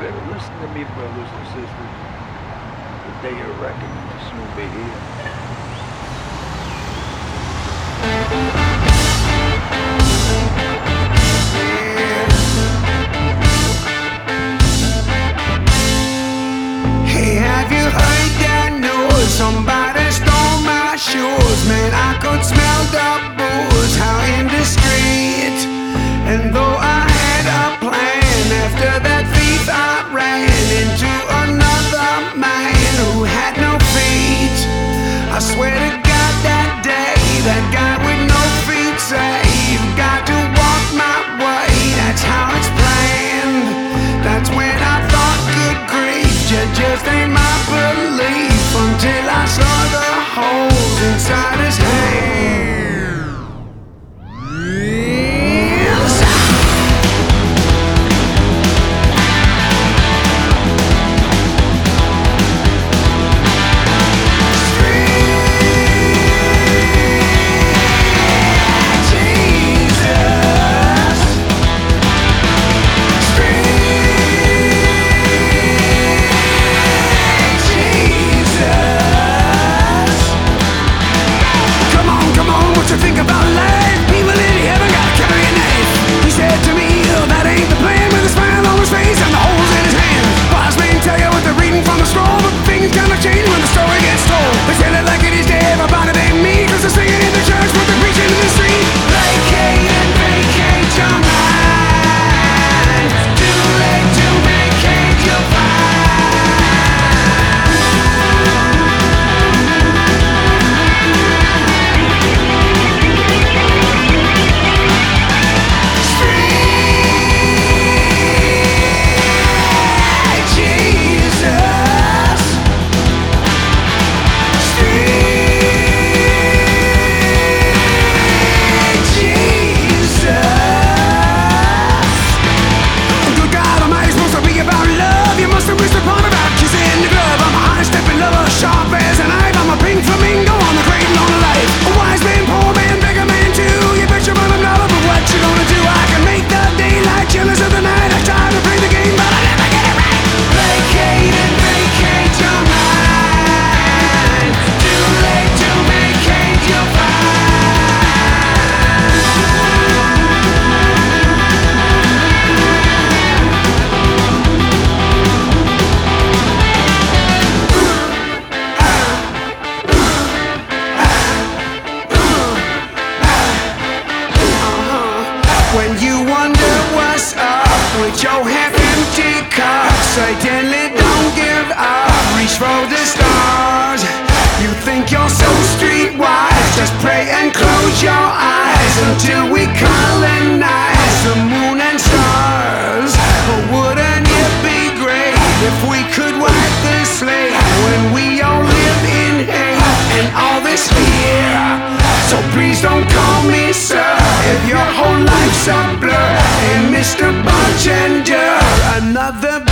better listen to me, brothers and sisters. The day of reckoning is soon be here. just ain't my belief until I saw the holes inside his head. you're so streetwise. Just pray and close your eyes Until we colonize the moon and stars. But wouldn't it be great If we could wipe the slate. When we all live in hate And all this fear. So please don't call me sir If your whole life's a blur. Hey Mr. Bartender Another